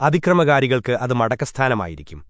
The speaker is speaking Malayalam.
അതിക്രമകാരികൾക്ക് അത് മടക്കസ്ഥാനമായിരിക്കും